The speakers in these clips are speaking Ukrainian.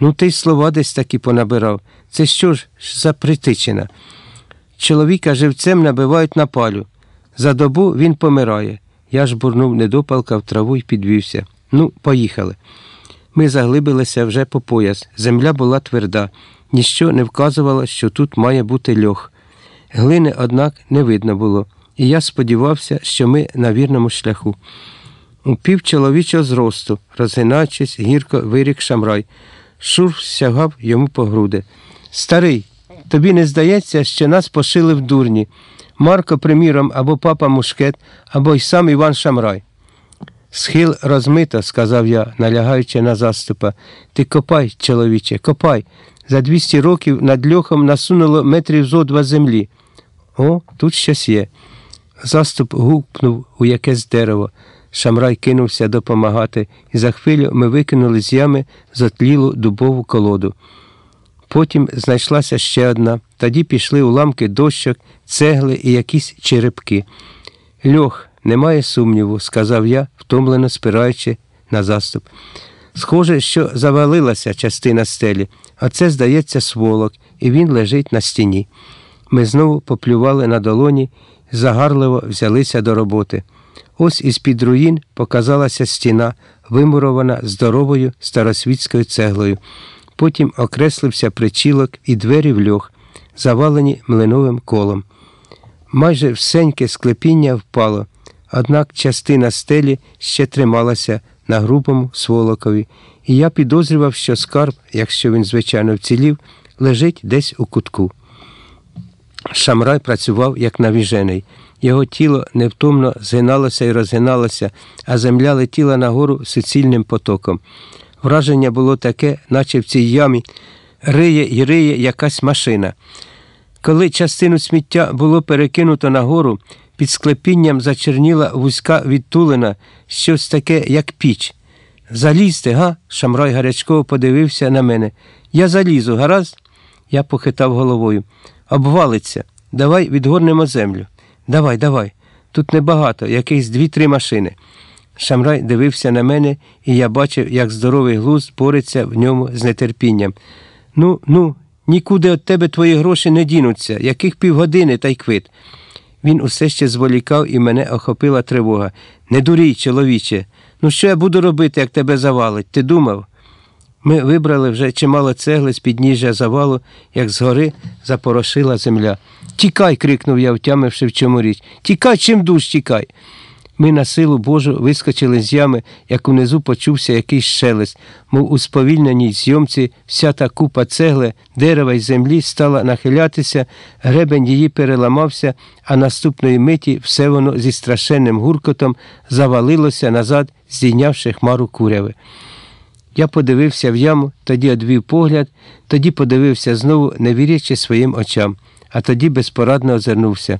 Ну, ти й слова десь таки понабирав. Це що ж за притичина? Чоловіка живцем набивають на палю. За добу він помирає. Я ж бурнув недопалка в траву і підвівся. Ну, поїхали. Ми заглибилися вже по пояс. Земля була тверда, ніщо не вказувало, що тут має бути льох. Глини, однак, не видно було, і я сподівався, що ми на вірному шляху. У пів чоловічого зросту, розгинаючись, гірко вирік шамрай. Шурф сягав йому по груди. Старий, тобі не здається, що нас пошили в дурні. Марко, приміром, або папа Мушкет, або й сам Іван Шамрай. Схил розмито, сказав я, налягаючи на заступа. Ти копай, чоловіче, копай. За 200 років над льохом насунуло метрів зо два землі. О, тут щось є. Заступ гупнув у якесь дерево. Шамрай кинувся допомагати, і за хвилю ми викинули з ями затлілу дубову колоду. Потім знайшлася ще одна, тоді пішли уламки дощок, цегли і якісь черепки. Льох, немає сумніву, сказав я, втомлено спираючи на заступ. Схоже, що завалилася частина стелі, а це, здається, сволок, і він лежить на стіні. Ми знову поплювали на долоні, загарливо взялися до роботи. Ось із під руїн показалася стіна, вимурована здоровою старосвітською цеглою. Потім окреслився причілок і двері в льох, завалені млиновим колом. Майже всеньке склепіння впало, однак частина стелі ще трималася на грубому сволокові, і я підозрював, що скарб, якщо він, звичайно, вцілів, лежить десь у кутку. Шамрай працював як навіжений. Його тіло невтомно згиналося і розгиналося, а земля летіла нагору суцільним потоком. Враження було таке, наче в цій ямі риє і риє якась машина. Коли частину сміття було перекинуто нагору, під склепінням зачерніла вузька відтулина, щось таке, як піч. Залізьте, га? Шамрай гарячково подивився на мене. Я залізу, гаразд? Я похитав головою. Обвалиться. Давай відгорнемо землю. Давай, давай. Тут небагато, якихось дві-три машини. Шамрай дивився на мене, і я бачив, як здоровий глуз бореться в ньому з нетерпінням. Ну, ну, нікуди від тебе твої гроші не дінуться, яких півгодини та й квит. Він усе ще зволікав і мене охопила тривога. Не дурій, чоловіче. Ну що я буду робити, як тебе завалить? Ти думав? Ми вибрали вже чимало цегли з підніжжя завалу, як згори запорошила земля. Тікай, крикнув я, втямивши в чому річ. Тікай, чим душ, тікай. Ми на силу Божу вискочили з ями, як унизу почувся якийсь шелест, мов у сповільненій зйомці вся та купа цегли, дерева й землі стала нахилятися, гребень її переламався, а наступної миті все воно зі страшенним гуркотом завалилося назад, здійнявши хмару куряви. Я подивився в яму, тоді одвів погляд, тоді подивився знову, не вірячи своїм очам, а тоді безпорадно озирнувся.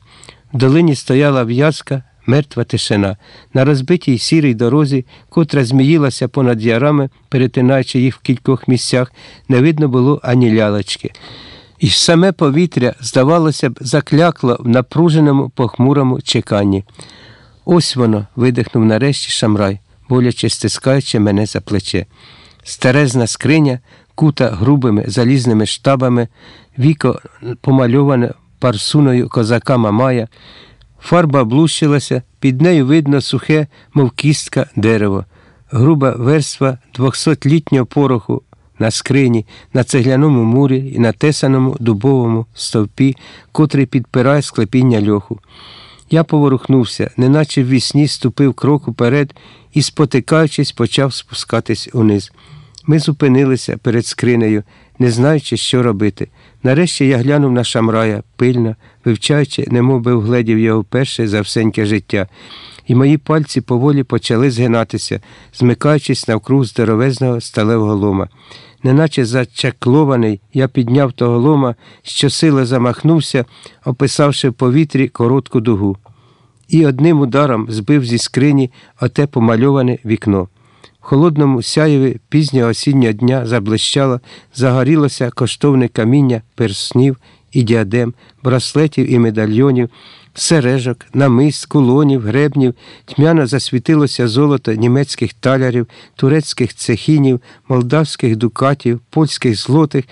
В долині стояла в'язка, мертва тишина. На розбитій сірій дорозі, котра зміїлася понад ярами, перетинаючи їх в кількох місцях, не видно було ані лялочки. І саме повітря, здавалося б, заклякло в напруженому похмурому чеканні. Ось воно, видихнув нарешті Шамрай, боляче стискаючи мене за плече. Старезна скриня, кута грубими залізними штабами, віко помальоване парсуною козака Мамая, фарба блущилася, під нею видно сухе, мов кістка дерево, груба верства двохсотлітнього пороху на скрині, на цегляному мурі і на тесаному дубовому стовпі, котрий підпирає склепіння льоху. Я поворухнувся, неначе в вісні ступив крок уперед і, спотикаючись, почав спускатись униз. Ми зупинилися перед скринею, не знаючи, що робити. Нарешті я глянув на Шамрая, пильно, вивчаючи, немов би вгледів його вперше за всеньке життя, і мої пальці поволі почали згинатися, змикаючись навкруг здоровезного сталевого лома. Неначе зачаклований, я підняв того лома, щосили замахнувся, описавши в повітрі коротку дугу. І одним ударом збив зі скрині оте помальоване вікно. Холодному сяєві пізнього осіннього дня заблищало, загорілося коштовне каміння перснів і діадем, браслетів і медальйонів, сережок, намист, кулонів, гребнів, тьмяно засвітилося золото німецьких талярів, турецьких цехінів, молдавських дукатів, польських злотих